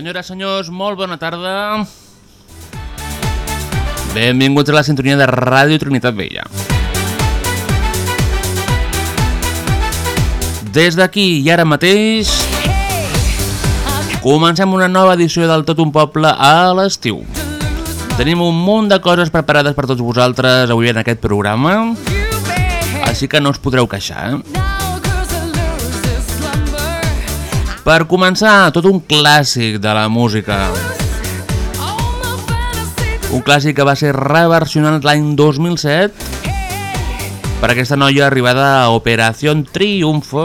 Senyores, senyors, molt bona tarda. Benvinguts a la sintonia de Ràdio Trinitat Vella. Des d'aquí i ara mateix comencem una nova edició del Tot un Poble a l'estiu. Tenim un munt de coses preparades per tots vosaltres avui en aquest programa, així que no us podreu queixar. Eh? Per començar, tot un clàssic de la música. Un clàssic que va ser reversionat l'any 2007 per aquesta noia arribada a Operación Triunfo,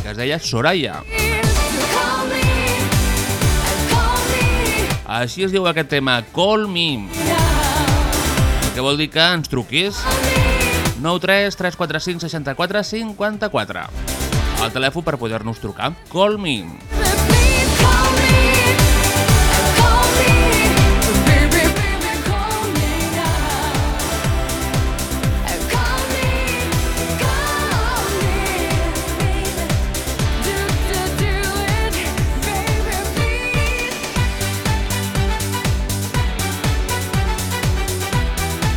que es deia Soraya. Així es diu aquest tema, Call Me, que vol dir que ens truquis 93 345 64 54 el telèfon per poder-nos trucar Call Me.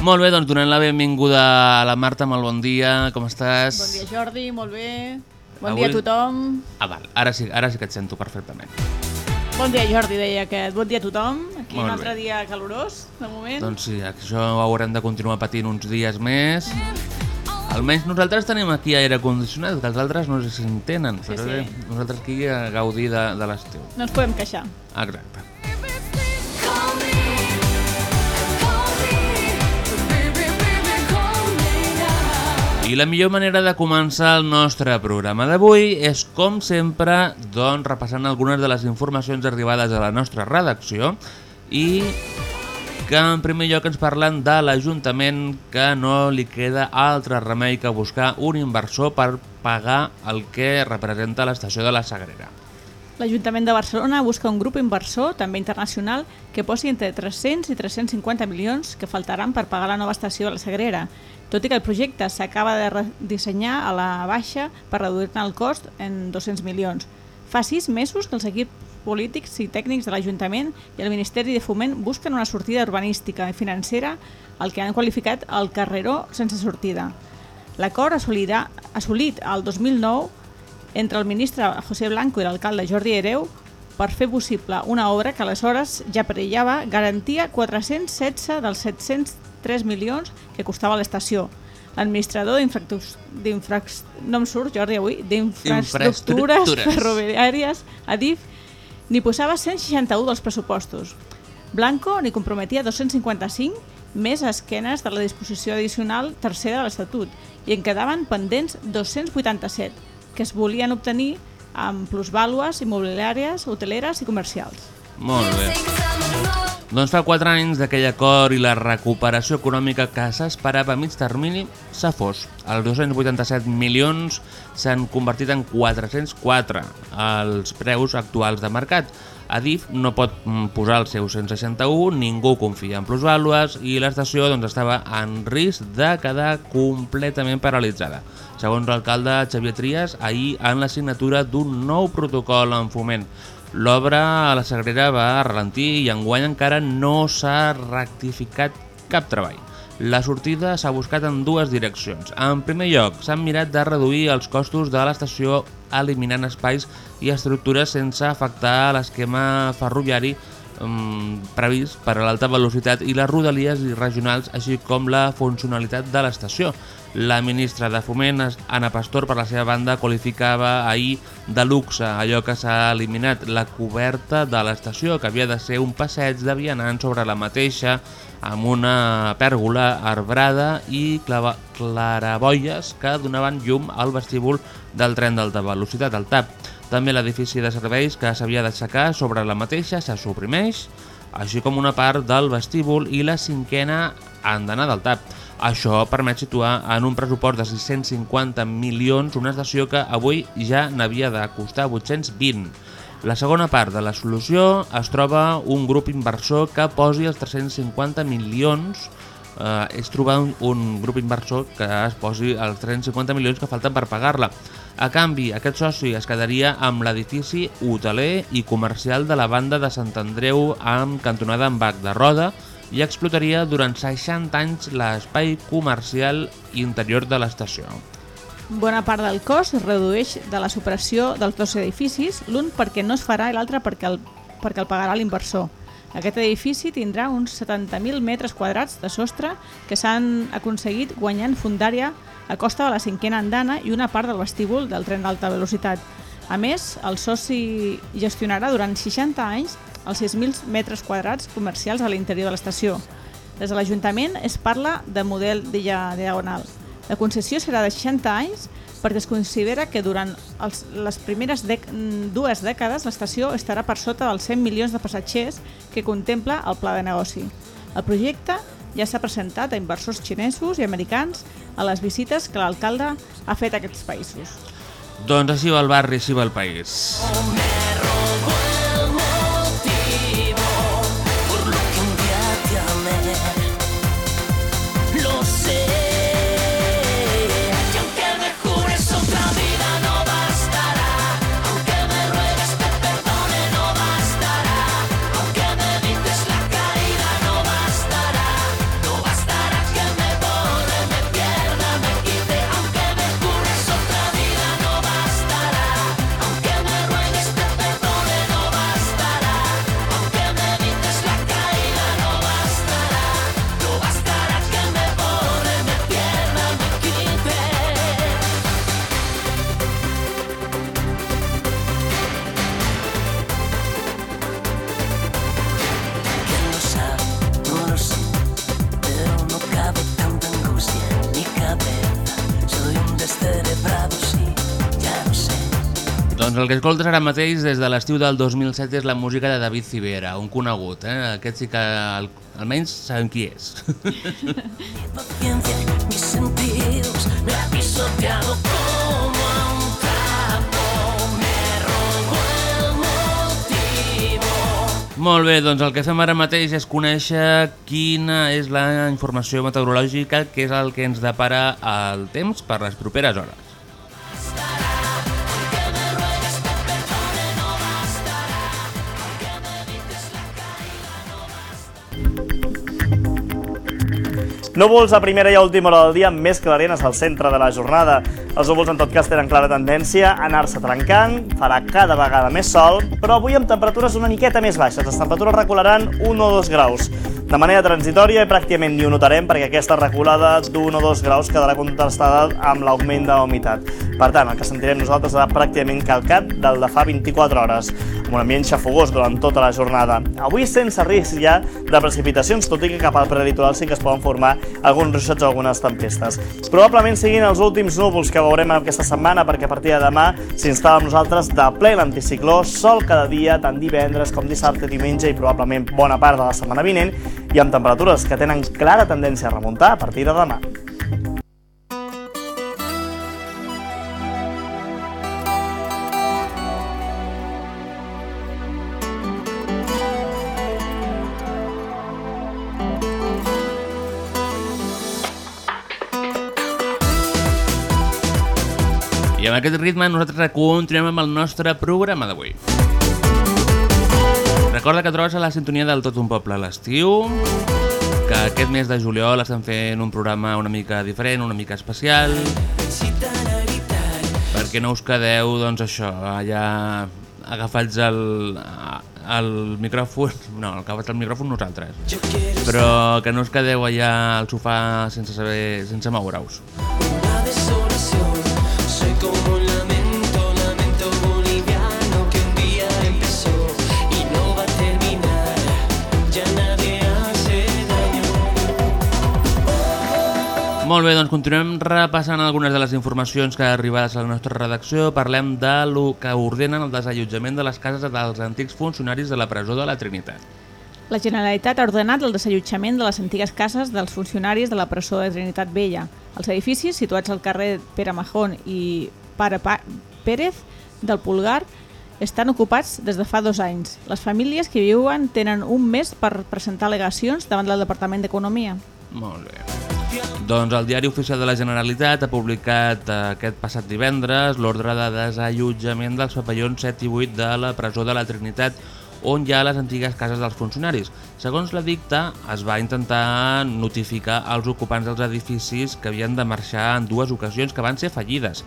Molt bé, doncs donant la benvinguda a la Marta, molt bon dia, com estàs? Bon dia, Jordi, molt bé. Bon Avui- dia a tothom. Ah, val, ara sí, ara sí que et sento perfectament. Bon dia, Jordi, deia aquest. Bon dia a tothom. Aquí Molt un altre bé. dia calorós, de moment. Doncs sí, això ho haurem de continuar patint uns dies més. Almenys nosaltres tenim aquí aire condicionat, que els altres no sé si en tenen, Sí, però sí. bé, nosaltres aquí a gaudir de, de l'estiu. No ens podem queixar. Exacte. I la millor manera de començar el nostre programa d'avui és, com sempre, doncs, repassant algunes de les informacions arribades a la nostra redacció i que en primer lloc ens parlen de l'Ajuntament que no li queda altre remei que buscar un inversor per pagar el que representa l'estació de la Sagrera. L'Ajuntament de Barcelona busca un grup inversor, també internacional, que posi entre 300 i 350 milions que faltaran per pagar la nova estació de la Sagrera, tot i que el projecte s'acaba de redissenyar a la baixa per reduir-ne el cost en 200 milions. Fa sis mesos que els equips polítics i tècnics de l'Ajuntament i el Ministeri de Foment busquen una sortida urbanística i financera al que han qualificat el carreró sense sortida. L'acord assolit el 2009 entre el ministre José Blanco i l'alcalde Jordi Hereu per fer possible una obra que aleshores ja perillava garantia 416 dels 703 milions que costava l'estació. L'administrador d'infraestructures, no surt Jordi avui, d'infraestructures Infraestructures. ferroviàries, ADIF, n'hi posava 161 dels pressupostos. Blanco n'hi comprometia 255 més a esquenes de la disposició addicional tercera de l'Estatut i en quedaven pendents 287 que es volien obtenir amb plusvàlues immobiliàries, hoteleres i comercials. Molt bé. Doncs fa 4 anys d'aquell acord i la recuperació econòmica que s'esperava a mig termini s'ha fos. Els 287 milions s'han convertit en 404 els preus actuals de mercat. Adif no pot mm, posar el seu 161, ningú confia en plusvàlues i l'estació doncs, estava en risc de quedar completament paralitzada. Segons l'alcalde Xavier Trias, ahir en la signatura d'un nou protocol en foment. L'obra a la Sagrera va ralentir i enguany encara no s'ha rectificat cap treball. La sortida s'ha buscat en dues direccions. En primer lloc, s'han mirat de reduir els costos de l'estació eliminant espais i estructures sense afectar l'esquema ferroviari um, previst per a l'alta velocitat i les rodalies i regionals, així com la funcionalitat de l'estació. La ministra de Foment, Anna Pastor, per la seva banda, qualificava ahir de luxe allò que s'ha eliminat, la coberta de l'estació, que havia de ser un passeig de vianants sobre la mateixa, amb una pèrgola arbrada i clava claraboies que donaven llum al vestíbul del tren d'alta velocitat, el TAP. També l'edifici de serveis que s'havia d'aixecar sobre la mateixa se suprimeix, així com una part del vestíbul i la cinquena andanada del TAP. Això permet situar en un pressupost de 650 milions una estació que avui ja n'havia de costar 820. La segona part de la solució es troba un grup inversor que posi els 350 milions eh, és trobar un, un grup inversor que es posi els 350 milions que falten per pagar-la. A canvi, aquest soci es quedaria amb l'edifici hoteler i comercial de la banda de Sant Andreu amb cantonada amb bac de roda i explotaria durant 60 anys l'espai comercial interior de l'estació. Bona part del cost es redueix de la superació dels dos edificis, l'un perquè no es farà i l'altre perquè, el, perquè el pagarà l'inversor. Aquest edifici tindrà uns 70.000 metres quadrats de sostre que s'han aconseguit guanyant fundària a costa de la cinquena andana i una part del vestíbul del tren d'alta velocitat. A més, el soci gestionarà durant 60 anys els 6.000 metres quadrats comercials a l'interior de l'estació. Des de l'Ajuntament es parla de model d'illa diagonal. La concessió serà de 60 anys perquè es considera que durant els, les primeres dec dues dècades l'estació estarà per sota dels 100 milions de passatgers que contempla el pla de negoci. El projecte ja s'ha presentat a inversors xinesos i americans a les visites que l'alcalde ha fet a aquests països. Doncs així va el barri, així va el país. Lo Doncs el que escoltes ara mateix des de l'estiu del 2007 és la música de David Civera, un conegut, eh? Aquest sí que al, almenys sabem qui és. Mis sentidos, me ha pisoteado como a un. Molt bé, doncs el que fem ara mateix és conèixer quina és la informació meteorològica, que és el que ens depara el temps per les properes hores. Núvols a primera i a última hora del dia més clarenes al centre de la jornada. Els núvols en tot cas tenen clara tendència a anar-se trencant, farà cada vegada més sol, però avui amb temperatures una miqueta més baixes. Les temperatures recularan 1 o 2 graus. de manera transitòria i pràcticament ni ho notarem perquè aquesta reculada d'un o dos graus quedarà contrastada amb l'augment de humitat. Per tant, el que sentirem nosaltres serà pràcticament calcat del de fa 24 hores, amb un ambient xafogós durant tota la jornada. Avui sense risc ja de precipitacions, tot i que cap al prelitoral sí que es poden formar alguns ruixats o algunes tempestes. Probablement siguin els últims núvols que veurem aquesta setmana perquè a partir de demà s'instal·la amb nosaltres de ple l'anticicló, sol cada dia, tant divendres com dissabte, diumenge i probablement bona part de la setmana vinent, i amb temperatures que tenen clara tendència a remuntar a partir de demà. Amb aquest ritme nosaltres continuem amb el nostre programa d'avui. Recorda que trobes a la sintonia del Tot un Poble a l'estiu, que aquest mes de juliol estan fent un programa una mica diferent, una mica especial, perquè no us quedeu, doncs això, allà agafats el, el micròfon, no, agafats el micròfon nosaltres, però que no us quedeu allà al sofà sense saber, sense moure-us. Molt bé, doncs continuem repassant algunes de les informacions que arribades a la nostra redacció. Parlem de lo que ordenen el desallotjament de les cases dels antics funcionaris de la presó de la Trinitat. La Generalitat ha ordenat el desallotjament de les antigues cases dels funcionaris de la presó de Trinitat Vella. Els edificis, situats al carrer Pere Majón i Pare pa Pérez del Pulgar, estan ocupats des de fa dos anys. Les famílies que viuen tenen un mes per presentar al·legacions davant del Departament d'Economia. Molt bé. Doncs el Diari Oficial de la Generalitat ha publicat eh, aquest passat divendres l'ordre de desallotjament dels papallons 7 i 8 de la presó de la Trinitat on hi ha les antigues cases dels funcionaris. Segons l'edicte, es va intentar notificar als ocupants dels edificis que havien de marxar en dues ocasions que van ser fallides.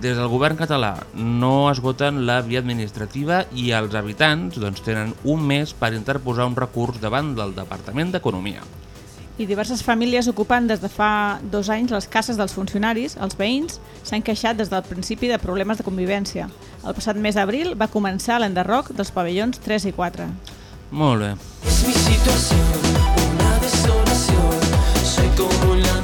Des del govern català no esgoten la via administrativa i els habitants doncs, tenen un mes per interposar un recurs davant del Departament d'Economia. I diverses famílies ocupen des de fa dos anys les cases dels funcionaris, els veïns, s'han queixat des del principi de problemes de convivència. El passat mes d'abril va començar l'enderroc dels pavellons 3 i 4. Molt bé. Es mi situación, una desolación. Soy como un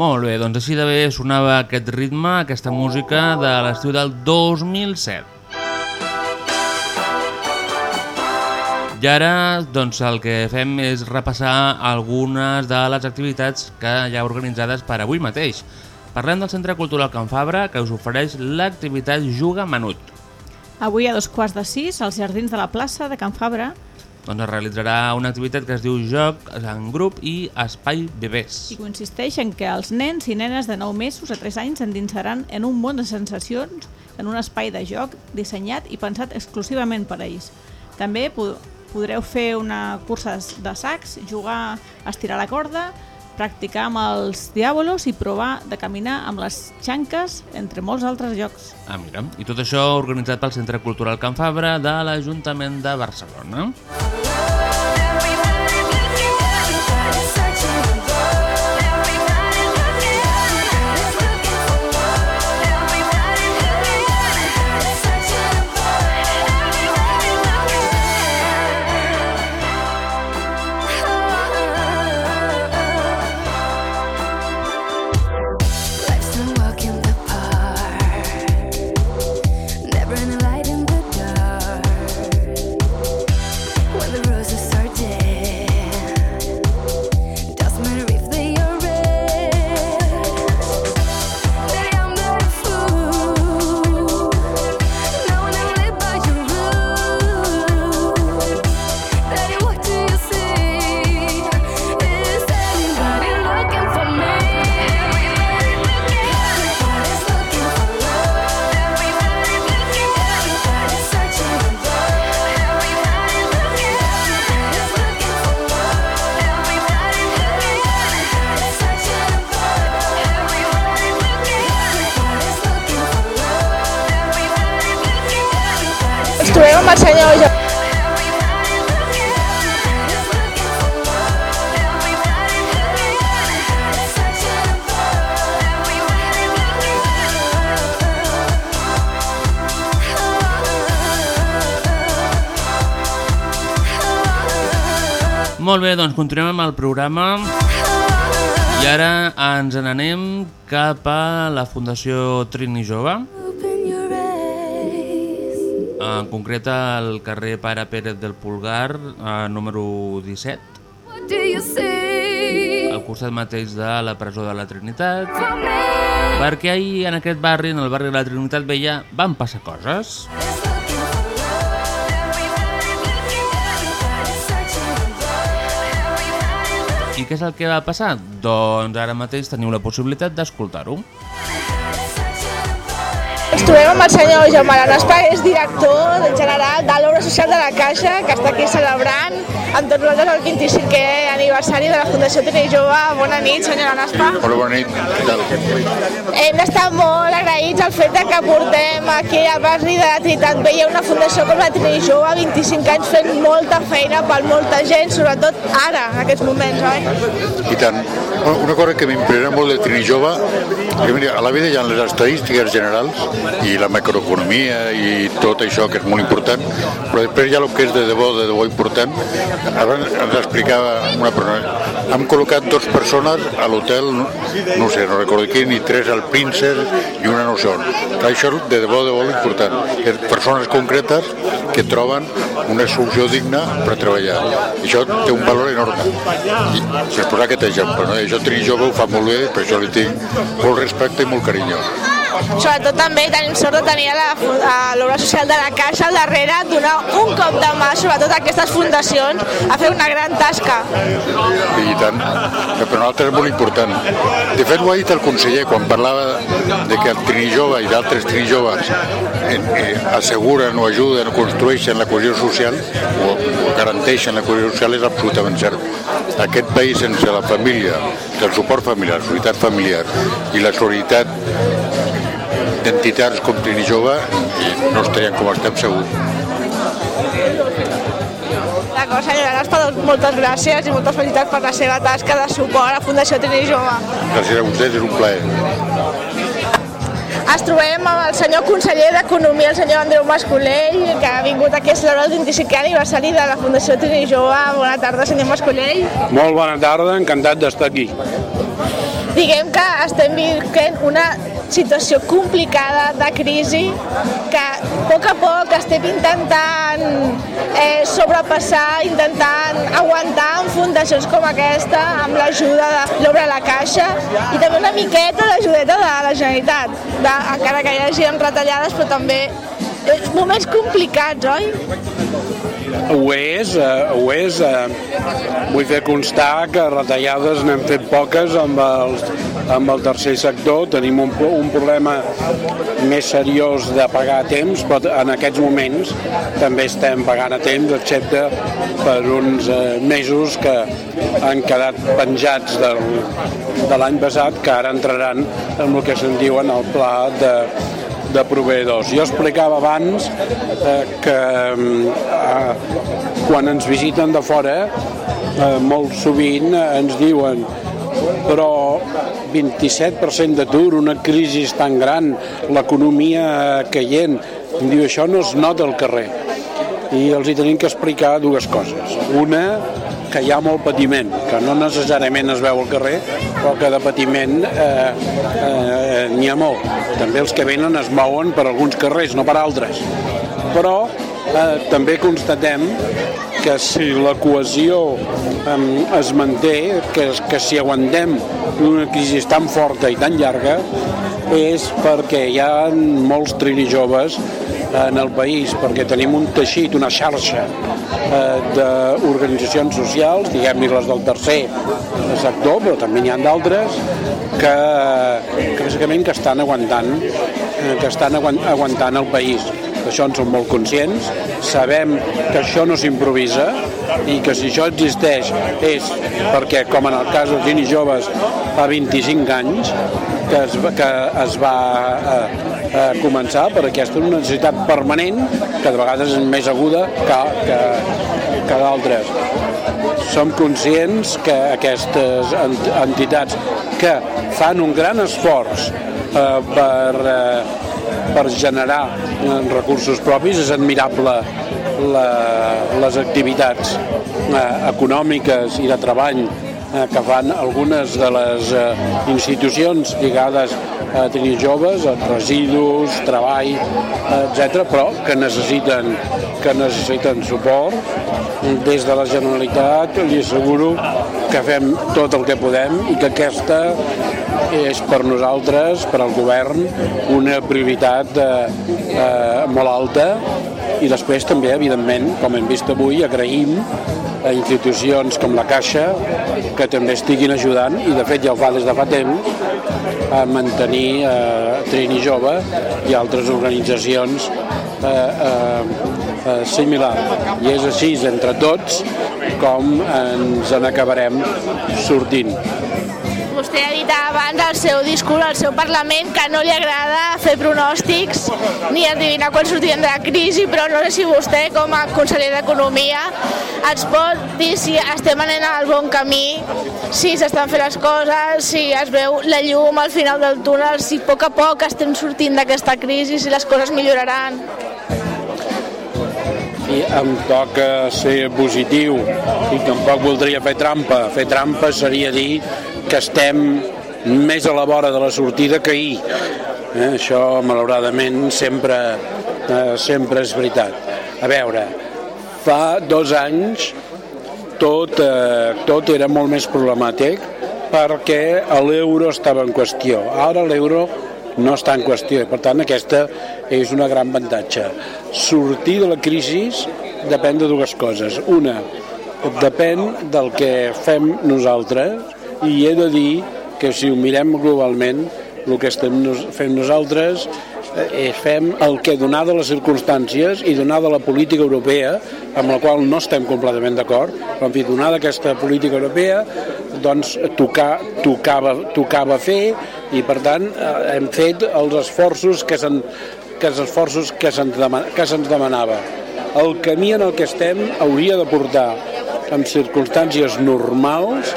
Molt bé, doncs així de bé sonava aquest ritme, aquesta música de l'estiu del 2007. I ara doncs, el que fem és repassar algunes de les activitats que hi ha organitzades per avui mateix. Parlem del Centre Cultural Can Fabra, que us ofereix l'activitat Juga Menut. Avui a dos quarts de sis, als jardins de la plaça de Can Fabra, Doncs es realitzarà una activitat que es diu Joc en grup i Espai Bebès. i consisteix en que els nens i nenes de 9 mesos a 3 anys endinsaran en un món de sensacions en un espai de joc dissenyat i pensat exclusivament per a ells. També po podreu fer una cursa de sacs, jugar a estirar la corda, practicar amb els diàbolos i provar de caminar amb les xanques, entre molts altres jocs. Ah, mira. I tot això organitzat pel Centre Cultural Can Fabra de l'Ajuntament de Barcelona. amb el senyor Jo- Molt bé, doncs continuem amb el programa. I ara ens n'anem cap a la Fundació Trini Jove, en concret al carrer Pare Pérez del Pulgar, eh, número 17, al costat mateix de la presó de la Trinitat, perquè ahir en aquest barri, en el barri de la Trinitat Vella, van passar coses. I què és el que va passar? Doncs ara mateix teniu la possibilitat d'escoltar-ho. Ens trobem amb el senyor Jaume Lanospa, és director general de l'obra social de la Caixa, que està aquí celebrant amb tots nosaltres el 25è aniversari de la Fundació Trini Jove. Bona nit, senyor Lanospa. Hola, bona nit. Què tal? Hem d'estar molt agraïts al fet que portem aquí al barri de la Trinitat Vella una fundació com la Trini Jove, 25 anys fent molta feina per molta gent, sobretot ara, en aquests moments, oi? I tant. Una cosa que m'impressiona molt de Trini Jove, que mira, a la vida hi ha les estadístiques generals i la macroeconomia i tot això que és molt important, però després ha el que és de debò, de debò important. Abans ens explicava una persona, hem col·locat dues persones a l'hotel, no, sé, no recordo quin, i tres al Princess i una no. Clar, Això és de debò, de debò important. És persones concretes que troben una solució digna per treballar. Això té un valor enorme. I per posar aquest exemple, no? Això Trini Jove ho fa molt bé, per això li tinc molt respecte i molt carinyo. Sobretot també tenim sort de tenir l'obra social de la Caixa al darrere donar un cop de mà, sobretot a aquestes fundacions, a fer una gran tasca. I tant, que per nosaltres és molt important. De fet, ho ha dit el conseller quan parlava de que el Trini Jove i d'altres Trini Joves eh, asseguren o ajuden o construeixen la cohesió social o, o garanteixen la cohesió social és absolutament cert. Aquest país sense la família, el suport familiar, la solidaritat familiar i la solidaritat d'entitats com Trini Jove i no estarien com estem segur. D'acord, senyora Laspa, doncs moltes gràcies i moltes felicitats per la seva tasca de suport a la Fundació Trini Jove. Gràcies a vostès, és un plaer. Ens trobem amb el senyor conseller d'Economia, el senyor Andreu Mascolell, que ha vingut aquí a celebrar el 25è aniversari de la Fundació Trini Jove. Bona tarda, senyor Mascolell. Molt bona tarda, encantat d'estar aquí. Diguem que estem vivint una situació complicada de crisi que a poc a poc estem intentant eh, sobrepassar, intentant aguantar amb fundacions com aquesta, amb l'ajuda de l'obra la Caixa i també una miqueta l'ajudeta de la Generalitat, de, encara que hi hagi retallades, però també eh, moments complicats, oi? Ho és, eh, ho és. Eh, vull fer constar que retallades n'hem fet poques amb, els, amb el tercer sector. Tenim un, un problema més seriós de pagar a temps, però en aquests moments també estem pagant a temps, excepte per uns eh, mesos que han quedat penjats del, de l'any passat, que ara entraran en el que se'n diuen el pla de, de proveïdors. Jo explicava abans eh, que eh, quan ens visiten de fora eh, molt sovint eh, ens diuen però 27% d'atur, una crisi tan gran, l'economia caient, em diu això no es nota al carrer. I els hi tenim que explicar dues coses. Una, que hi ha molt patiment, que no necessàriament es veu al carrer, però que de patiment eh, eh, n'hi ha molt. També els que venen es mouen per alguns carrers, no per altres. Però eh, també constatem que si la cohesió eh, es manté, que, que si aguantem una crisi tan forta i tan llarga, és perquè hi ha molts trini joves en el país, perquè tenim un teixit, una xarxa eh, d'organitzacions socials, diguem-ne les del tercer sector, però també n'hi ha d'altres, que, que bàsicament que estan aguantant, eh, que estan aguant, aguantant el país. D'això en som molt conscients, sabem que això no s'improvisa i que si això existeix és perquè, com en el cas dels Gini Joves fa 25 anys, que es, que es va eh, eh, començar per aquesta una necessitat permanent que de vegades és més aguda que, que, que d'altres. Som conscients que aquestes ent- entitats que fan un gran esforç eh, per, eh, per generar eh, recursos propis és admirable la, les activitats eh, econòmiques i de treball eh, que fan algunes de les eh, institucions lligades a tenir joves, a residus, treball, etc, però que necessiten que necessiten suport. Des de la Generalitat li asseguro que fem tot el que podem i que aquesta és per nosaltres, per al govern, una prioritat eh, eh, molt alta i després també, evidentment, com hem vist avui, agraïm a institucions com la Caixa que també estiguin ajudant i de fet ja ho fa des de fa temps a mantenir eh, Trini Jove i altres organitzacions eh, eh, eh, similar. I és així, entre tots, com ens en acabarem sortint. Vostè ha dit abans al seu discurs al seu Parlament que no li agrada fer pronòstics ni endevinar quan sortirem de la crisi, però no sé si vostè, com a conseller d'Economia, ens pot dir si estem anant al bon camí, si s'estan fent les coses, si es veu la llum al final del túnel, si a poc a poc estem sortint d'aquesta crisi, si les coses milloraran. I em toca ser positiu i tampoc voldria fer trampa. Fer trampa seria dir que estem més a la vora de la sortida que ahir. Eh, això, malauradament, sempre, eh, sempre és veritat. A veure, fa dos anys tot, eh, tot era molt més problemàtic perquè l'euro estava en qüestió. Ara l'euro no està en qüestió per tant aquesta és una gran avantatge. Sortir de la crisi depèn de dues coses. Una, depèn del que fem nosaltres i he de dir que si ho mirem globalment el que estem fent nosaltres eh, és fem el que donada les circumstàncies i donada la política europea amb la qual no estem completament d'acord però en fi, donada aquesta política europea doncs tocar, tocava, tocava fer i per tant eh, hem fet els esforços que se'n que els esforços que se'ns que demanava. El camí en el que estem hauria de portar en circumstàncies normals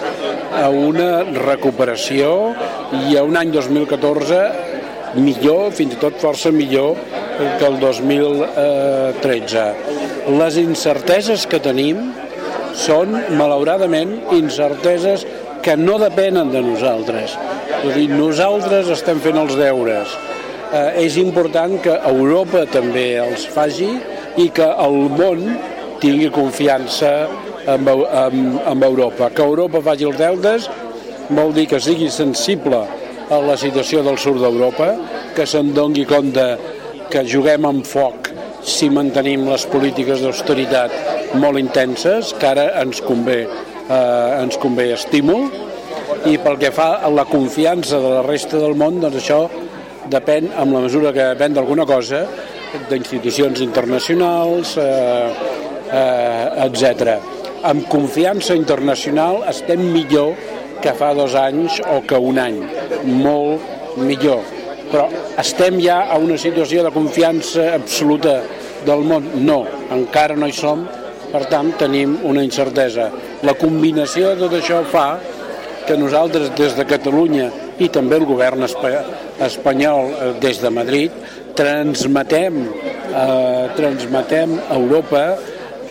a una recuperació i a un any 2014 millor, fins i tot força millor que el 2013. Les incerteses que tenim són, malauradament, incerteses que no depenen de nosaltres. És dir, nosaltres estem fent els deures. Eh, és important que Europa també els faci i que el món tingui confiança Eu- en, en Europa. Que Europa faci els deutes vol dir que sigui sensible a la situació del sud d'Europa, que se'n doni compte que juguem amb foc si mantenim les polítiques d'austeritat molt intenses, que ara ens convé, eh, ens convé estímul, i pel que fa a la confiança de la resta del món, doncs això depèn, en la mesura que depèn d'alguna cosa, d'institucions internacionals, eh, eh, etc. Amb confiança internacional estem millor que fa dos anys o que un any, molt millor. Però estem ja a una situació de confiança absoluta del món? No, encara no hi som, per tant tenim una incertesa. La combinació de tot això fa que nosaltres des de Catalunya i també el govern espa- espanyol eh, des de Madrid transmetem, eh, transmetem a Europa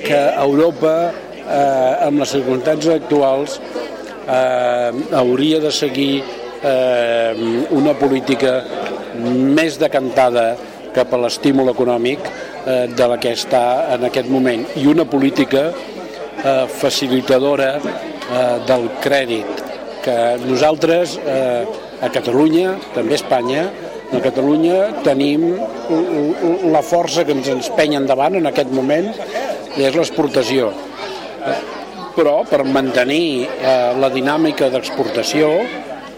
que Europa eh, amb les circumstàncies actuals eh, hauria de seguir eh, una política més decantada cap a l'estímul econòmic eh, de la que està en aquest moment i una política eh, facilitadora eh, del crèdit que nosaltres eh, a Catalunya, també a Espanya, a Catalunya tenim la força que ens empenya endavant en aquest moment és l'exportació. Però per mantenir eh, la dinàmica d'exportació,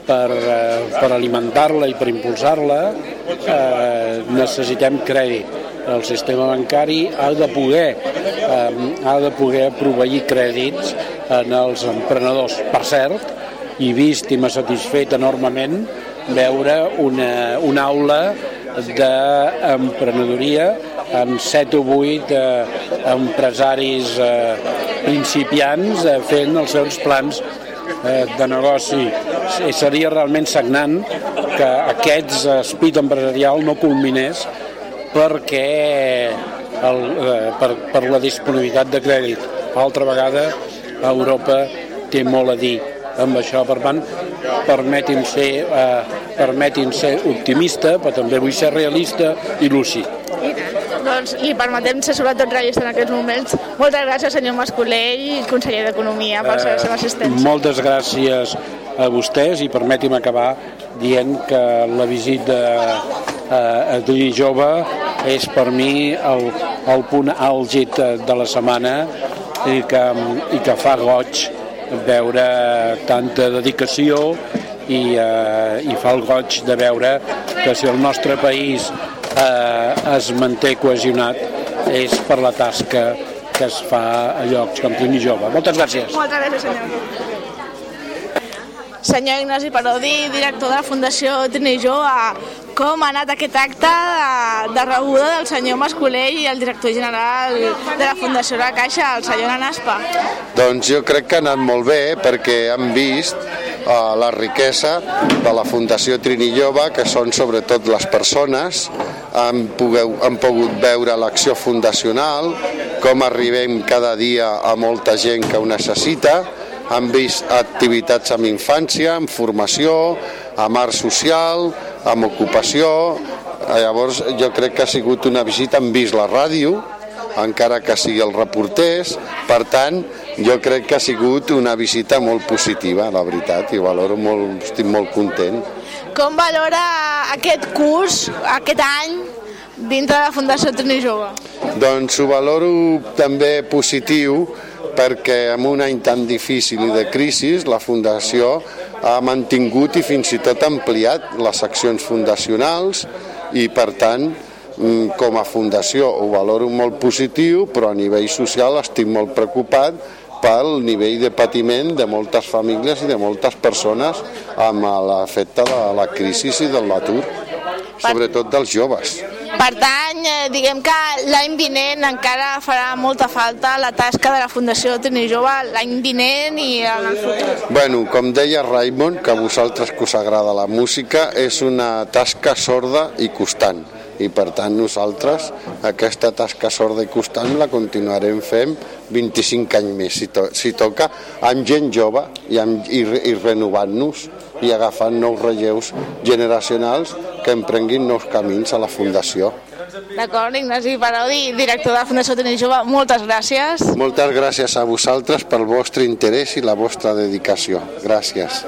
per, eh, per alimentar-la i per impulsar-la, eh, necessitem crèdit. el sistema bancari ha de poder, eh, ha de poder proveir crèdits en els emprenedors. Per cert, i vist i m'ha satisfet enormement veure una, una aula d'emprenedoria amb 7 o 8 eh, empresaris eh, principiants eh, fent els seus plans eh, de negoci. I seria realment sagnant que aquest espit empresarial no culminés perquè el, eh, per, per la disponibilitat de crèdit. Altra vegada, Europa té molt a dir amb això, per tant, permeti'm ser, eh, permeti'm ser optimista, però també vull ser realista i lúcid. Doncs li permetem ser sobretot realista en aquests moments. Moltes gràcies, senyor Mascolell, conseller d'Economia, per la seva assistència. Eh, Moltes gràcies a vostès i permeti'm acabar dient que la visita a, a Dui Jove és per mi el, el punt àlgid de la setmana i que, i que fa goig veure tanta dedicació i, eh, i fa el goig de veure que si el nostre país eh, es manté cohesionat és per la tasca que es fa a llocs com Trini Jove. Moltes gràcies. Moltes gràcies, senyor. Senyor Ignasi Parodi, director de la Fundació Trini Jove, com ha anat aquest acte de, de rebuda del senyor Mascolell i el director general de la Fundació La Caixa, el senyor Nanaspa? Doncs jo crec que ha anat molt bé perquè han vist eh, la riquesa de la Fundació Trini Jove, que són sobretot les persones, han, pugueu, han pogut veure l'acció fundacional, com arribem cada dia a molta gent que ho necessita, han vist activitats amb infància, amb formació, amb art social, amb ocupació, Eh, llavors jo crec que ha sigut una visita, han vist la ràdio, encara que sigui els reporters, per tant, jo crec que ha sigut una visita molt positiva, la veritat, i valoro molt, estic molt content. Com valora aquest curs, aquest any, dintre de la Fundació Trini Jove? Doncs ho valoro també positiu perquè en un any tan difícil i de crisi la Fundació ha mantingut i fins i tot ampliat les accions fundacionals i per tant mm, com a fundació ho valoro molt positiu però a nivell social estic molt preocupat pel nivell de patiment de moltes famílies i de moltes persones amb l'efecte de la crisi i de l'atur, sobretot dels joves. Per tant, eh, diguem que l'any vinent encara farà molta falta la tasca de la Fundació Trini Jove l'any vinent i en el futur. Bueno, com deia Raimon, que a vosaltres que us agrada la música, és una tasca sorda i constant. I per tant nosaltres aquesta tasca sorda i constant la continuarem fent 25 anys més, si, to si toca, amb gent jove i, amb, i, i renovant-nos i agafant nous relleus generacionals que emprenguin nous camins a la Fundació. D'acord, Ignasi Parodi, director de la Fundació Trini Jove, moltes gràcies. Moltes gràcies a vosaltres pel vostre interès i la vostra dedicació. Gràcies.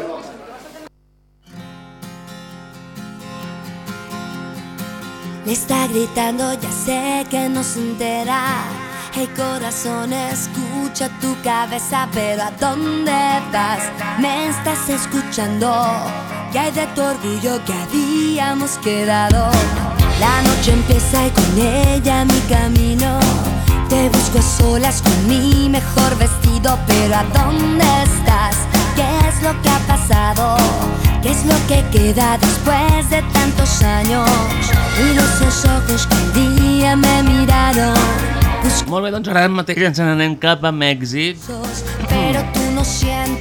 Me está gritando, ya sé que no se entera. Hey corazón, escucha tu cabeza, pero ¿a dónde vas? Me estás escuchando. ¿Qué hay de tu orgullo que habíamos quedado? La noche empieza y con ella mi camino. Te busco a solas con mi mejor vestido, pero ¿a dónde estás? ¿Qué es lo que ha pasado? ¿Qué es lo que queda después de tantos años? Y esos ojos que un día me miraron. Molt bé, doncs ara mateix ens n'anem cap a Mèxic.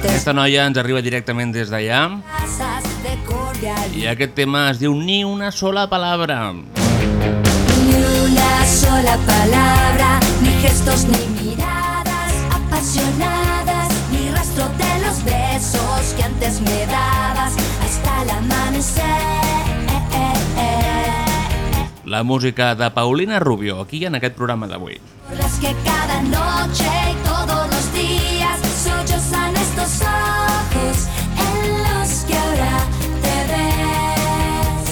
Aquesta noia ens arriba directament des d'allà i aquest tema es diu Ni una sola palabra. Ni una sola palabra, ni gestos ni miradas apasionadas, ni rastro de los besos que antes me dabas hasta el amanecer. La música de Paulina Rubio, aquí en aquest programa d'avui. Las que cada noche y todos los días sollozan estos ojos en los que ahora te ves.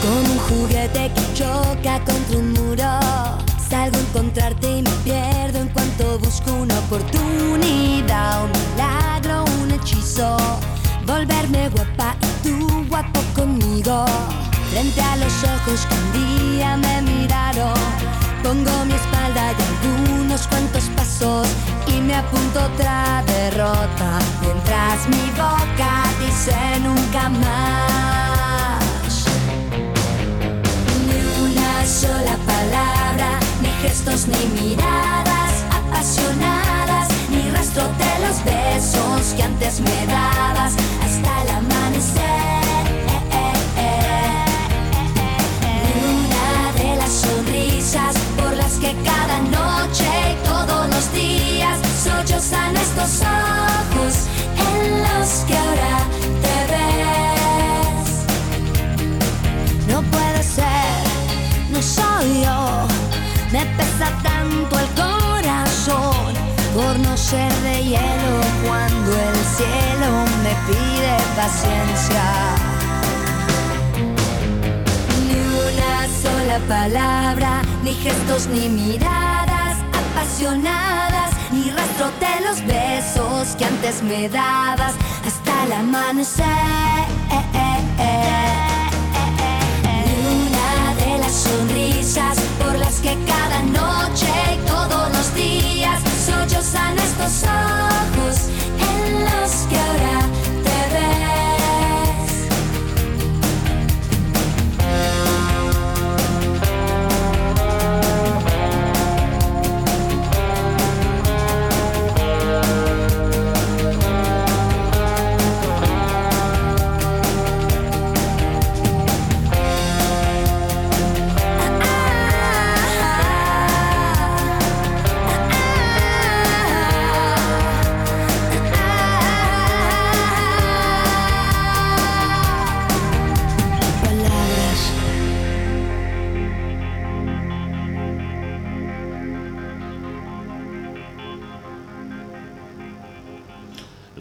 Como un juguete que choca contra un muro, salgo a encontrarte y me pierdo en cuanto busco una oportunidad, un milagro, un hechizo, volverme guapa y guapo conmigo. frente a los ojos que un día me miraron. Pongo mi espalda y algunos cuantos pasos y me apunto otra derrota mientras mi boca dice nunca más. Ni una sola palabra, ni gestos ni miradas apasionadas, ni rastro de los besos que antes me dabas hasta el amanecer. Paciencia. Ni una sola palabra, ni gestos ni miradas apasionadas, ni rastro de los besos que antes me dabas hasta el amanecer. Ni una de las sonrisas por las que cada noche y todos los días sollozan estos ojos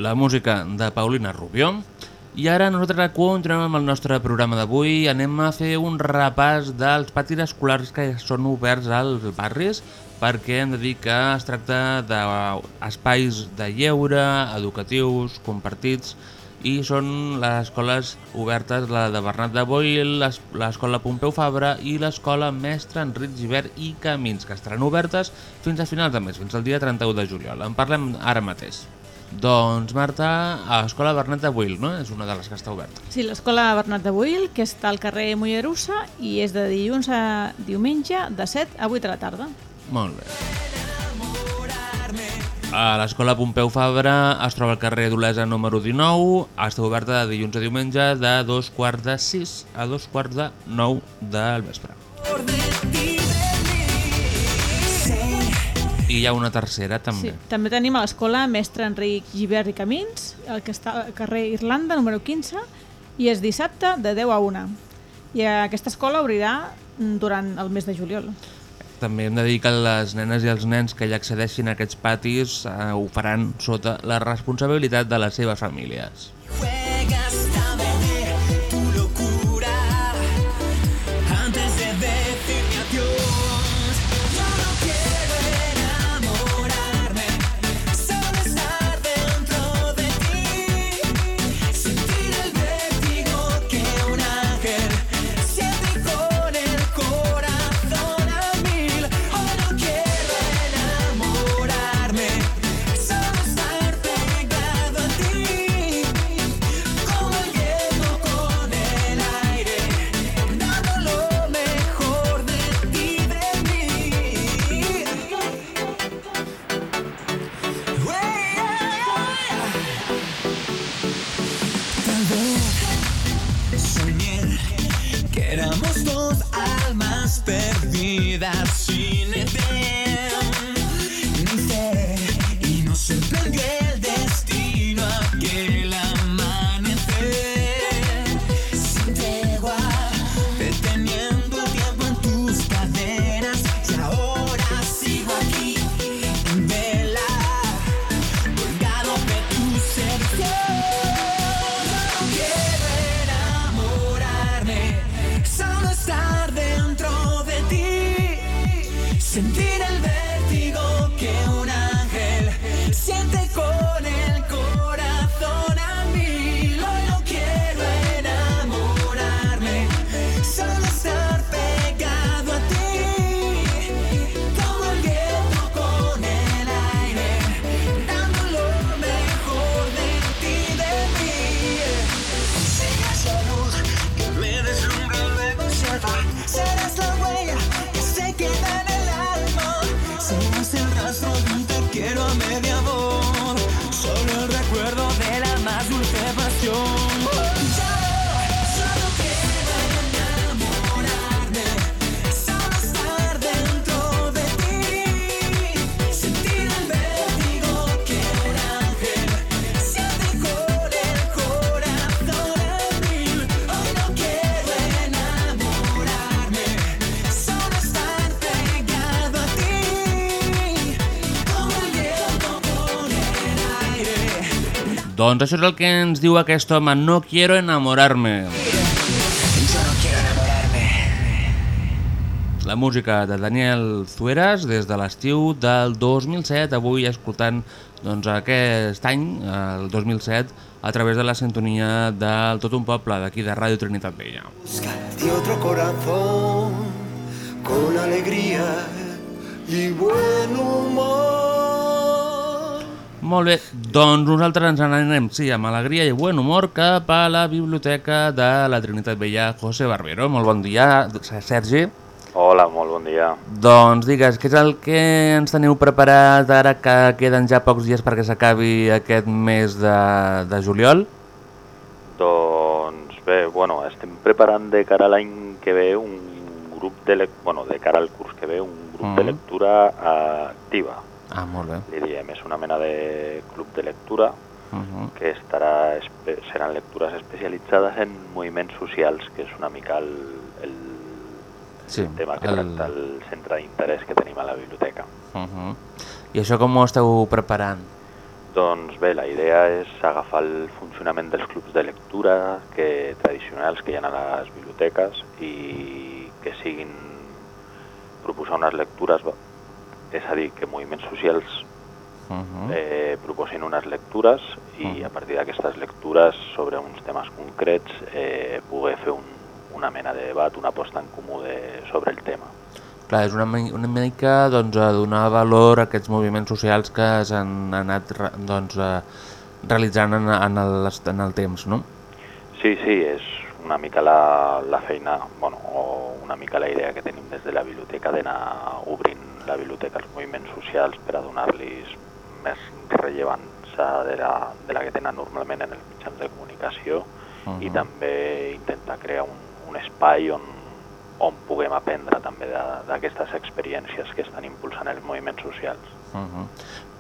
la música de Paulina Rubio. I ara nosaltres continuem amb el nostre programa d'avui. Anem a fer un repàs dels patis escolars que són oberts als barris perquè hem de dir que es tracta d'espais de lleure, educatius, compartits i són les escoles obertes, la de Bernat de Boil, l'es- l'escola Pompeu Fabra i l'escola Mestre Enric Givert i Camins, que estaran obertes fins a finals de mes, fins al dia 31 de juliol. En parlem ara mateix. Doncs, Marta, a l'escola Bernat de Boil, no? És una de les que està oberta. Sí, l'escola Bernat de Boil, que està al carrer Mollerussa i és de dilluns a diumenge de 7 a 8 de la tarda. Molt bé. A l'escola Pompeu Fabra es troba al carrer d'Olesa número 19, està oberta de dilluns a diumenge de dos quarts de 6 a dos quarts de 9 del vespre. I hi ha una tercera també. Sí. També tenim a l'escola Mestre Enric Givert i Camins, el que està al carrer Irlanda, número 15, i és dissabte de 10 a 1. I aquesta escola obrirà durant el mes de juliol. També hem de dir que les nenes i els nens que hi accedeixin a aquests patis eh, ho faran sota la responsabilitat de les seves famílies. Juegas Doncs això és el que ens diu aquest home, no quiero enamorarme. La música de Daniel Zueras des de l'estiu del 2007, avui escoltant doncs, aquest any, el 2007, a través de la sintonia del Tot un Poble, d'aquí de Ràdio Trinitat Vella. de otro corazón con alegría y buen humor. Molt bé, doncs nosaltres ens n'anem, sí, amb alegria i bon humor cap a la biblioteca de la Trinitat Vella José Barbero. Molt bon dia, Sergi. Hola, molt bon dia. Doncs digues, què és el que ens teniu preparat ara que queden ja pocs dies perquè s'acabi aquest mes de, de juliol? Doncs bé, bueno, estem preparant de cara a l'any que ve un grup de bueno, de cara al curs que ve un grup Mhm. de lectura activa. Ah, molt bé. Li diem, és una mena de club de lectura Uh -huh. que estarà, seran lectures especialitzades en moviments socials, que és una mica el, el Sí, tema que el- tracta el centre d'interès que tenim a la biblioteca. Uh -huh. I això com ho esteu preparant? Doncs bé, la idea és agafar el funcionament dels clubs de lectura que, tradicionals que hi ha a les biblioteques i que siguin proposar unes lectures, és a dir, que moviments socials Uh -huh. eh, proposin unes lectures i a partir d'aquestes lectures sobre uns temes concrets eh, poder fer un, una mena de debat, una posta en comú de, sobre el tema. Clar, és una, una mica doncs, a donar valor a aquests moviments socials que s'han anat doncs, eh, realitzant en, en, el, en el temps, no? Sí, sí, és una mica la, la feina, bueno, o una mica la idea que tenim des de la biblioteca d'anar obrint la biblioteca als moviments socials per a donar-los més rellevància de la, de la que tenen normalment en els mitjans de comunicació i Mhm. també intentar crear un, un espai on, on puguem aprendre també d'aquestes experiències que estan impulsant els moviments socials. Uh -huh.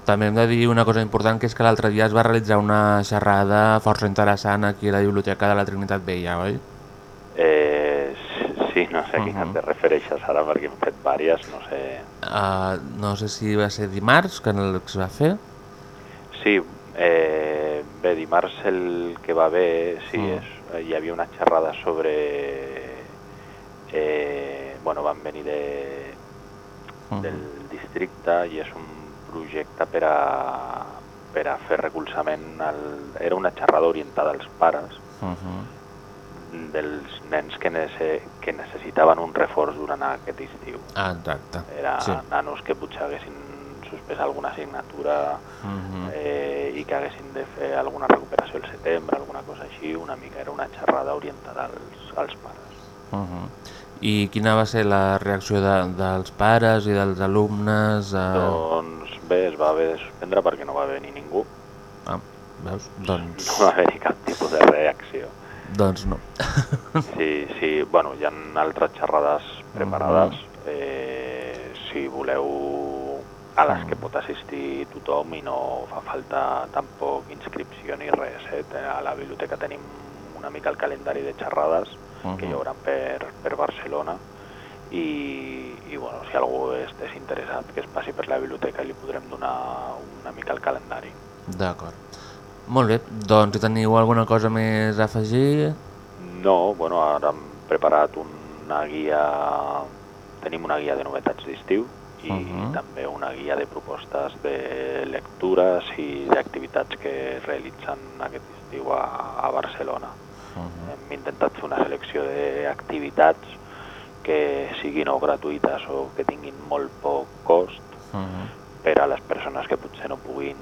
També hem de dir una cosa important, que és que l'altre dia es va realitzar una xerrada força interessant aquí a la Biblioteca de la Trinitat Vella, oi? Eh, sí, no sé a quina Mhm. te refereixes ara perquè hem fet vàries, no sé... Uh, no sé si va ser dimarts que es va fer. Sí, eh, bé, dimarts el que va bé, sí, Mm. és, eh, hi havia una xerrada sobre... Eh, bueno, van venir de, Mhm. del districte i és un projecte per a, per a fer recolzament. Al, era una xerrada orientada als pares Uh -huh. Dels nens que, nece, que necessitaven un reforç durant aquest estiu. Ah, exacte. Era Sí. nanos que potser haguessin suspès alguna assignatura Mhm. eh, i que haguessin de fer alguna recuperació al setembre, alguna cosa així, una mica era una xerrada orientada als, als pares. Uh -huh. I quina va ser la reacció de, dels pares i dels alumnes? Eh... Doncs bé, es va haver de suspendre perquè no va venir ningú, Ah, veus? Doncs, no va haver cap tipus de reacció. Doncs no. Sí, sí, bueno, hi ha altres xerrades preparades, eh, si voleu a les que pot assistir tothom i no fa falta tampoc inscripció ni res. Eh? A la biblioteca tenim una mica el calendari de xerrades que hi haurà per, per Barcelona i, i bueno, si algú estés interessat que es passi per la biblioteca li podrem donar una mica el calendari. D'acord. Molt bé, doncs si teniu alguna cosa més a afegir? No, bueno, ara hem preparat una guia, tenim una guia de novetats d'estiu i Mhm. també una guia de propostes de lectures i d'activitats que es realitzen aquest estiu a, a Barcelona. Hem intentat fer una selecció d'activitats que siguin o gratuïtes o que tinguin molt poc cost per a les persones que potser no puguin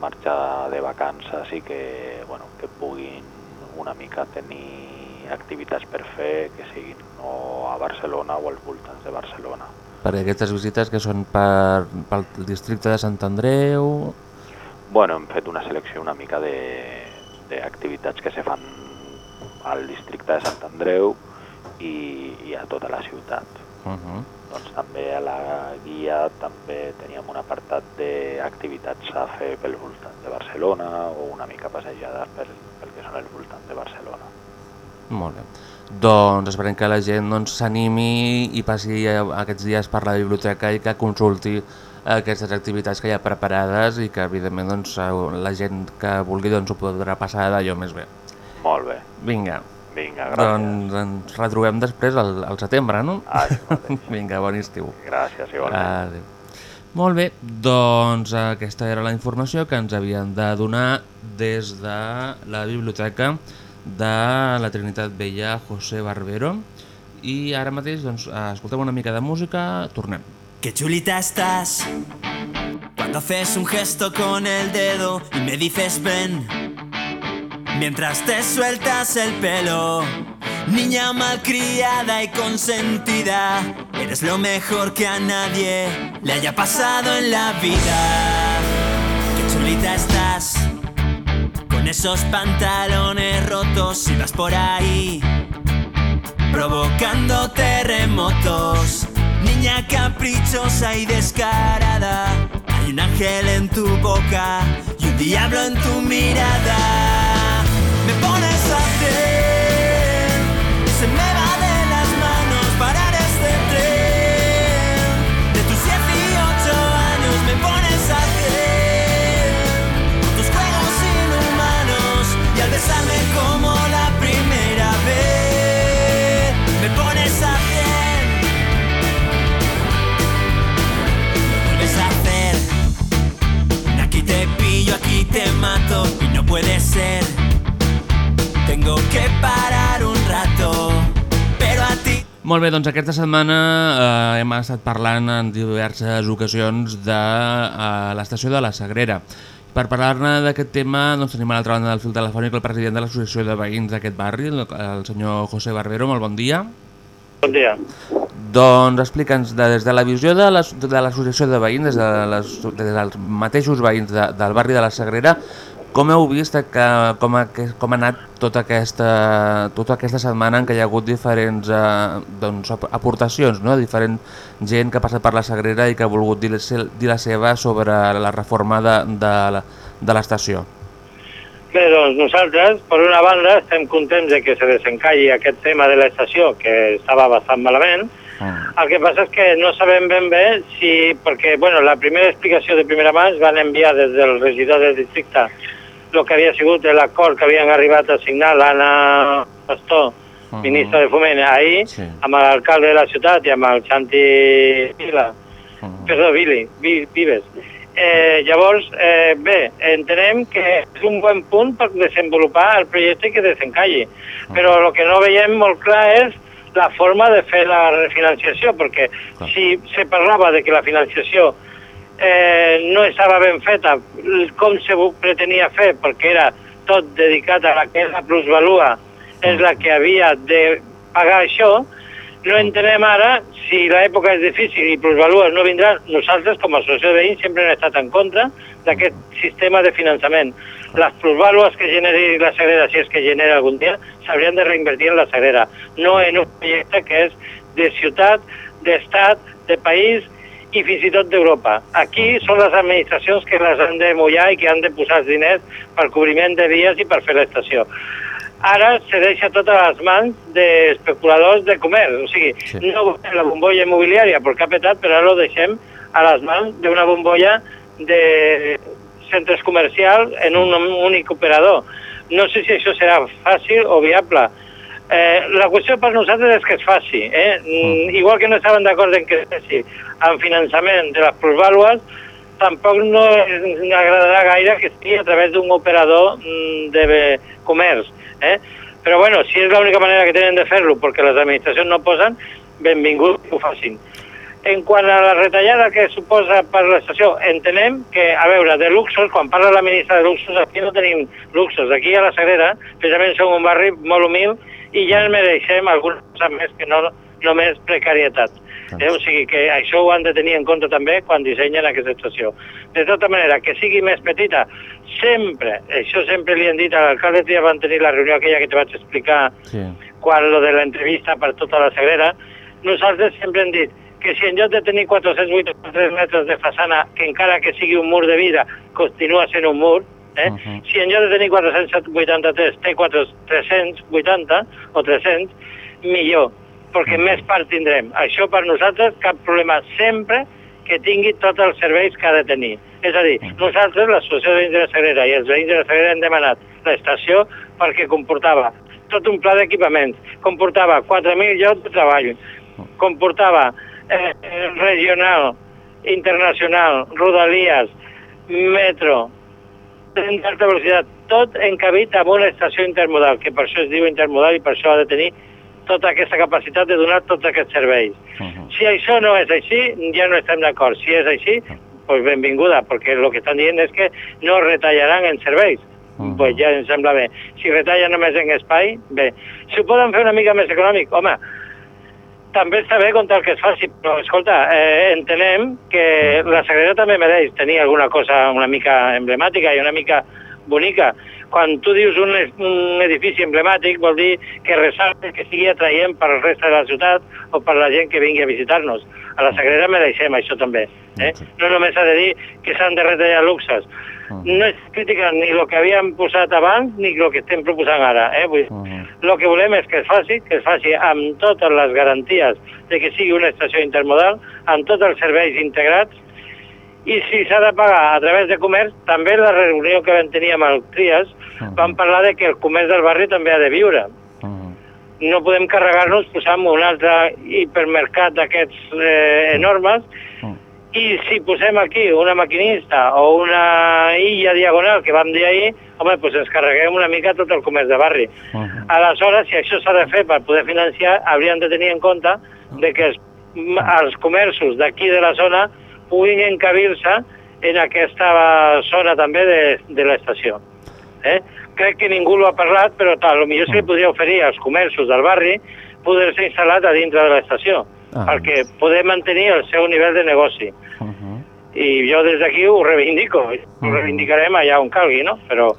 marxar de vacances i que, bueno, que puguin una mica tenir activitats per fer que siguin o a Barcelona o als voltants de Barcelona. Perquè aquestes visites que són per, pel districte de Sant Andreu... Bueno, hem fet una selecció una mica de- d'activitats que se fan al districte de Sant Andreu i, i a tota la ciutat. Uh -huh. Doncs també a la guia també teníem un apartat d'activitats a fer pels voltants de Barcelona o una mica passejades pel, pel que són els voltants de Barcelona. Molt bé. Doncs esperem que la gent doncs, s'animi i passi eh, aquests dies per la biblioteca i que consulti aquestes activitats que hi ha preparades i que evidentment doncs, la gent que vulgui doncs, ho podrà passar d'allò més bé. Molt bé. Vinga. Vinga, gràcies. Doncs ens retrobem després al, al setembre, no? Ah, Vinga, bon estiu. Gràcies, igualment. Adéu. Molt bé, doncs aquesta era la informació que ens havien de donar des de la biblioteca de la Trinitat Vella José Barbero i ara mateix doncs, escoltem una mica de música, tornem. Qué chulita estás cuando haces un gesto con el dedo y me dices ven mientras te sueltas el pelo. Niña malcriada y consentida, eres lo mejor que a nadie le haya pasado en la vida. Qué chulita estás con esos pantalones rotos y vas por ahí provocando terremotos. Niña caprichosa y descarada, hay un ángel en tu boca y un diablo en tu mirada. Te pillo aquí te mato y no puede ser tengo que parar un rato pero a ti Molt bé, doncs aquesta setmana eh, hem estat parlant en diverses ocasions de eh, l'estació de la Sagrera. Per parlar-ne d'aquest tema doncs, tenim a l'altra banda del fil telefònic el president de l'Associació de Veïns d'aquest barri, el, el senyor José Barbero. Molt bon dia. Bon dia. Doncs explica'ns, de, des de la visió de l'as- de l'Associació de Veïns, des, de les, des dels mateixos veïns de, del barri de la Sagrera, com heu vist que, com, ha, com ha anat tota aquesta, tota aquesta setmana en què hi ha hagut diferents eh, doncs, ap- aportacions, no? diferent gent que ha passat per la Sagrera i que ha volgut dir, dir la seva sobre la reforma de, de, la- de l'estació? Bé, doncs nosaltres, per una banda, estem contents de que se desencalli aquest tema de l'estació, que estava bastant malament. El que passa és que no sabem ben bé si... Perquè, bueno, la primera explicació de primera mà ens van enviar des del regidor del districte el que havia sigut l'acord que havien arribat a signar l'Anna Pastor, ministre de Foment, ahir, Sí. amb l'alcalde de la ciutat i amb el Santi Vila, perdó, Vili, Vi- Vives. Eh, llavors, eh, bé, entenem que és un bon punt per desenvolupar el projecte que desencalli, però el que no veiem molt clar és la forma de fer la refinanciació, perquè si se parlava de que la financiació eh, no estava ben feta, com se pretenia fer, perquè era tot dedicat a la que la plusvalua, és la que havia de pagar això, no entenem ara si l'època és difícil i plusvalues no vindran. Nosaltres, com a associació de veïns, sempre hem estat en contra d'aquest sistema de finançament. Les plusvalues que generi la Sagrera, si és que genera algun dia, s'haurien de reinvertir en la Sagrera, no en un projecte que és de ciutat, d'estat, de país i fins i tot d'Europa. Aquí són les administracions que les han de mullar i que han de posar els diners per cobriment de vies i per fer l'estació. Ara se deixa tot a les mans d'especuladors de comerç, o sigui, sí. no la bombolla immobiliària perquè ha petat, però ara ho deixem a les mans d'una bombolla de centres comercials en un únic operador. No sé si això serà fàcil o viable. Eh, la qüestió per nosaltres és que es faci. Eh? Mm. Igual que no estaven d'acord en que es faci amb finançament de les plusvàlues, tampoc no ens agradarà gaire que estigui a través d'un operador mm, de comerç. Eh? Però bueno, si és l'única manera que tenen de fer-lo perquè les administracions no posen, benvingut que ho facin. En quant a la retallada que suposa per l'estació, entenem que, a veure, de luxos, quan parla la ministra de luxos, aquí no tenim luxos. Aquí a la Sagrera, precisament som un barri molt humil i ja ens mereixem alguna cosa més que no només precarietat. Eh? O sigui que això ho han de tenir en compte també quan dissenyen aquesta estació. De tota manera, que sigui més petita, sempre, això sempre li han dit a l'alcalde, ja van tenir la reunió aquella que te vaig explicar Sí. quan lo de l'entrevista per tota la Sagrera, nosaltres sempre hem dit que si en lloc de tenir 483 metres de façana, que encara que sigui un mur de vida, continua sent un mur, eh? Uh -huh. si en lloc de tenir 483 té 4, 380 o 300, millor, perquè més part tindrem. Això per nosaltres cap problema sempre que tingui tots els serveis que ha de tenir. És a dir, nosaltres, l'Associació de Veïns de la Sagrera i els veïns de la Sagrera hem demanat l'estació perquè comportava tot un pla d'equipaments, comportava 4.000 llocs de treball, comportava eh, eh, regional, internacional, rodalies, metro, tren d'alta velocitat, tot encabit amb una estació intermodal, que per això es diu intermodal i per això ha de tenir tota aquesta capacitat de donar tots aquests serveis. Si això no és així, ja no estem d'acord. Si és així, doncs benvinguda, perquè el que estan dient és que no retallaran en serveis. Pues ja em sembla bé. Si retallen només en espai, bé. Si ho poden fer una mica més econòmic, home, també està bé contar el que es faci, però escolta, eh, entenem que la Sagrera també mereix tenir alguna cosa una mica emblemàtica i una mica bonica. Quan tu dius un, un edifici emblemàtic vol dir que ressalta que sigui atraient per al reste de la ciutat o per la gent que vingui a visitar-nos. A la Sagrera mereixem això també. Eh? No només s'ha de dir que s'han de retallar luxes. No és crítica ni el que havíem posat abans ni el que estem proposant ara. Eh? Vull dir, el que volem és que es faci, que es faci amb totes les garanties de que sigui una estació intermodal, amb tots els serveis integrats, i si s'ha de pagar a través de comerç, també la reunió que vam tenir amb el Trias, vam parlar de que el comerç del barri també ha de viure. No podem carregar-nos posant un altre hipermercat d'aquests eh, enormes i si posem aquí una maquinista o una illa diagonal que vam dir ahir, home, doncs ens carreguem una mica tot el comerç de barri. Aleshores, si això s'ha de fer per poder financiar, hauríem de tenir en compte de que els, els comerços d'aquí de la zona puguin encabir-se en aquesta zona també de, de l'estació. Eh? Crec que ningú l'ha parlat, però tal, potser se li podria oferir als comerços del barri poder ser instal·lat a dintre de l'estació, Ah. perquè poder mantenir el seu nivell de negoci. I jo des d'aquí ho reivindico, ho reivindicarem allà on calgui, no? Però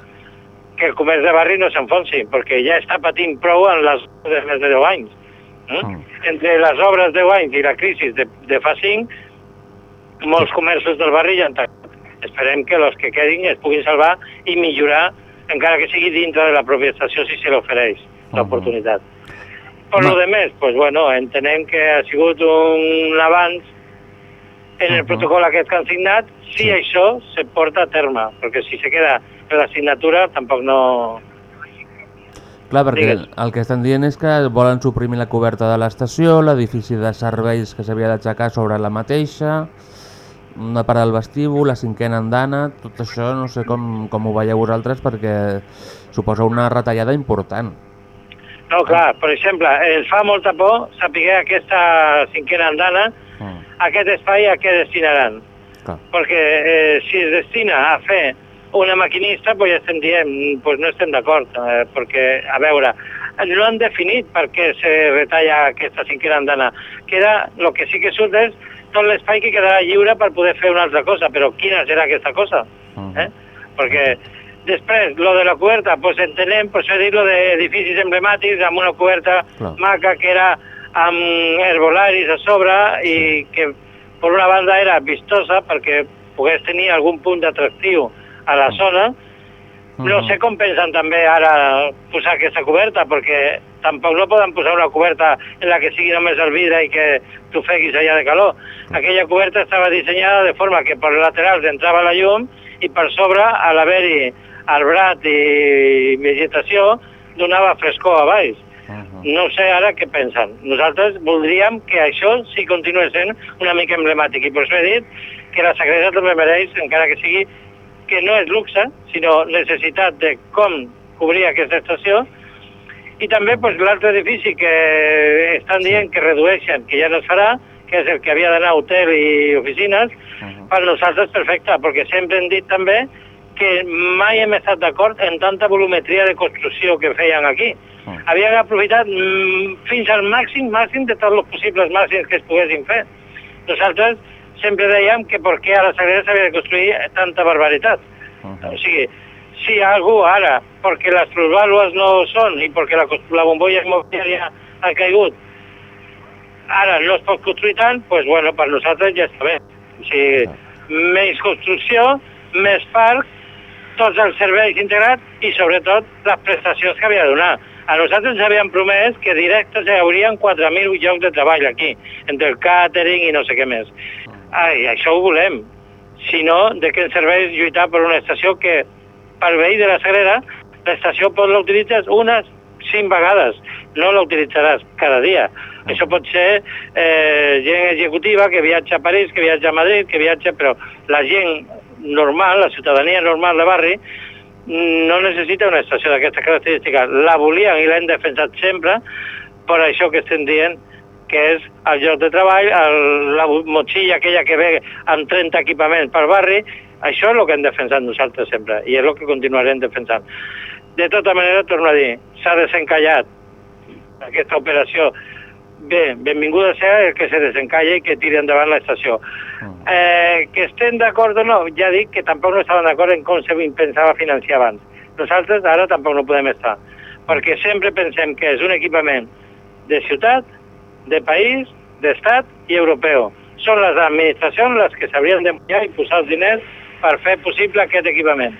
que el comerç de barri no s'enfonsi, perquè ja està patint prou en les de més de 10 anys. Mm? Entre les obres de 10 anys i la crisi de, de fa 5, molts comerços del barri ja han tancat. Esperem que els que quedin es puguin salvar i millorar, encara que sigui dintre de la pròpia estació, si se l'ofereix l'oportunitat. Per lo de més, pues bueno, entenem que ha sigut un avanç en el protocol aquest que han signat, si això se porta a terme, perquè si se queda en la signatura tampoc no... Clar, perquè Digues. el que estan dient és que volen suprimir la coberta de l'estació, l'edifici de serveis que s'havia d'aixecar sobre la mateixa, una part del vestíbul, la cinquena andana, tot això no sé com, com ho veieu vosaltres perquè suposa una retallada important. No, clar, per exemple, ens fa molta por saber aquesta cinquena andana, aquest espai a què destinaran. Clar. Perquè eh, si es destina a fer una maquinista, pues ja estem dient, pues no estem d'acord, eh, perquè, a veure, no han definit per què se retalla aquesta cinquena andana. Queda, el que sí que surt és tot l'espai que quedarà lliure per poder fer una altra cosa, però quina serà aquesta cosa? Eh? Perquè després, lo de la coberta, pues entenem, pues he dit lo d'edificis emblemàtics amb una coberta Clar. maca que era amb herbolaris a sobre i que per una banda era vistosa perquè pogués tenir algun punt d'atractiu a la zona. No sé com pensen també ara posar aquesta coberta, perquè tampoc no poden posar una coberta en la que sigui només el vidre i que tu feguis allà de calor. Aquella coberta estava dissenyada de forma que per laterals entrava la llum i per sobre, a l'haver-hi arbrat i vegetació, donava frescor a baix. No sé ara què pensen. Nosaltres voldríem que això sí continués sent una mica emblemàtic. I per això he dit que la Sagrera també mereix, encara que sigui que no és luxe, sinó necessitat de com cobrir aquesta estació. I també pues, l'altre edifici que estan dient que redueixen, que ja no es farà, que és el que havia d'anar a hotel i oficines, per nosaltres perfecte, perquè sempre hem dit també que mai hem estat d'acord en tanta volumetria de construcció que feien aquí. Havien aprofitat mm, fins al màxim, màxim de tots els possibles màxims que es poguessin fer. Nosaltres sempre dèiem que per què a la Sagrera s'havia de construir tanta barbaritat. O sigui, si algú ara, perquè les plusvàlues no són i perquè la, la bombolla immobiliària ha caigut, ara no es pot construir tant, doncs bueno, per nosaltres ja està bé. O sigui, menys construcció, més parc, tots els serveis integrats i sobretot les prestacions que havia de donar. A nosaltres ens havien promès que directes hi haurien 4.000 llocs de treball aquí, entre el càtering i no sé què més. ai, això ho volem. Si no, de què ens serveix lluitar per una estació que, pel veí de la Sagrera, l'estació pot la utilitzes unes cinc vegades, no la utilitzaràs cada dia. Això pot ser eh, gent executiva que viatja a París, que viatja a Madrid, que viatja... Però la gent normal, la ciutadania normal de barri, no necessita una estació d'aquestes característiques. La volien i l'hem defensat sempre per això que estem dient que és el lloc de treball, el, la motxilla aquella que ve amb 30 equipaments per barri, això és el que hem defensat nosaltres sempre i és el que continuarem defensant. De tota manera, torno a dir, s'ha desencallat aquesta operació. Bé, benvinguda sigui el que se desencalla i que tiri endavant l'estació. Eh, que estem d'acord o no, ja dic que tampoc no estaven d'acord en com se pensava financiar abans. Nosaltres ara tampoc no podem estar, perquè sempre pensem que és un equipament de ciutat, de país, d'estat i europeu. Són les administracions les que s'haurien de mullar i posar els diners per fer possible aquest equipament.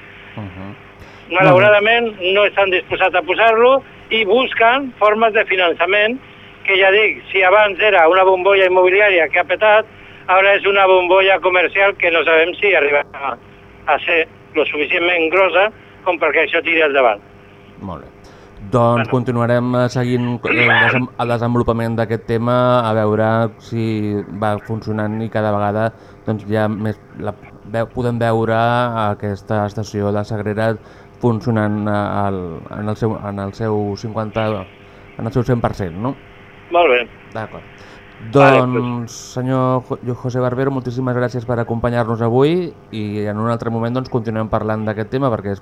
Malauradament no estan disposats a posar-lo i busquen formes de finançament que ja dic, si abans era una bombolla immobiliària que ha petat, ara és una bombolla comercial que no sabem si arribarà a ser lo suficientment grossa com perquè això tiri endavant. Molt bé. Doncs continuarem eh, seguint el desenvolupament d'aquest tema a veure si va funcionant i cada vegada doncs, ja més la, veu, podem veure aquesta estació de Sagrera funcionant eh, al, en, el seu, en el seu 50 en el seu 100%, no? Molt bé. D'acord. Doncs, senyor Jo- José Barbero, moltíssimes gràcies per acompanyar-nos avui i en un altre moment doncs, continuem parlant d'aquest tema perquè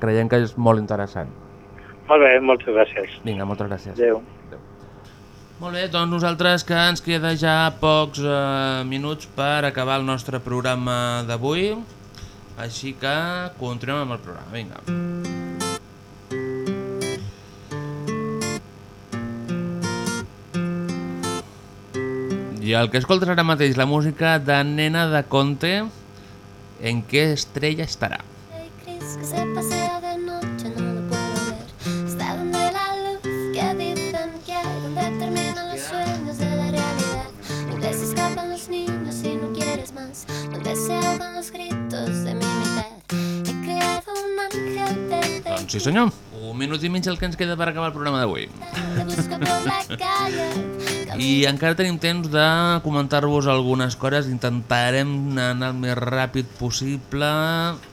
creiem que és molt interessant. Molt bé, moltes gràcies. Vinga, moltes gràcies. Adéu. Molt bé, doncs nosaltres que ens queda ja pocs eh, minuts per acabar el nostre programa d'avui, així que continuem amb el programa. Vinga. I el que escoltes ara mateix, la música de Nena de Conte, en què estrella estarà? Que se pasea de noche, no lo puedo ver. Está donde la luz que dicen que hay, donde terminan los sueños de la realidad. Donde se escapan los niños y no quieres más. Donde se ahogan los gritos de mi mitad. He creado un ángel de Doncs sí senyor, un minut i mig el que ens queda per acabar el programa d'avui. te busco por la calle. I encara tenim temps de comentar-vos algunes coses, intentarem anar el més ràpid possible.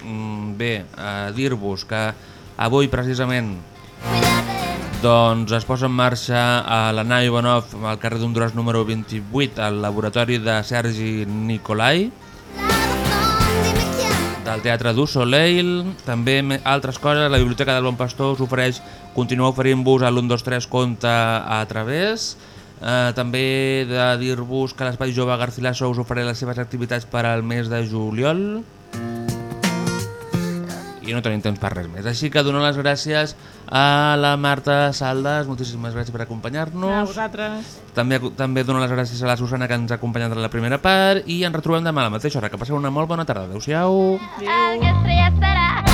Mm, Bé, a dir-vos que avui precisament doncs es posa en marxa a la nau Ivanov al carrer d'Honduras número 28 al laboratori de Sergi Nicolai del Teatre du Soleil, també altres coses, la Biblioteca del Bon Pastor us ofereix, continua oferint-vos a l'123 compte a través, eh, també de dir-vos que l'Espai Jove Garcilaso us ofereix les seves activitats per al mes de juliol i no tenim temps per res més. Així que donar les gràcies a la Marta Saldes, moltíssimes gràcies per A acompanyar-nos. vosaltres. També, també dono les gràcies a la Susana que ens ha acompanyat en la primera part i ens retrobem demà a la mateixa hora. Que passeu una molt bona tarda. Adéu-siau. ¿Qué estrella estará?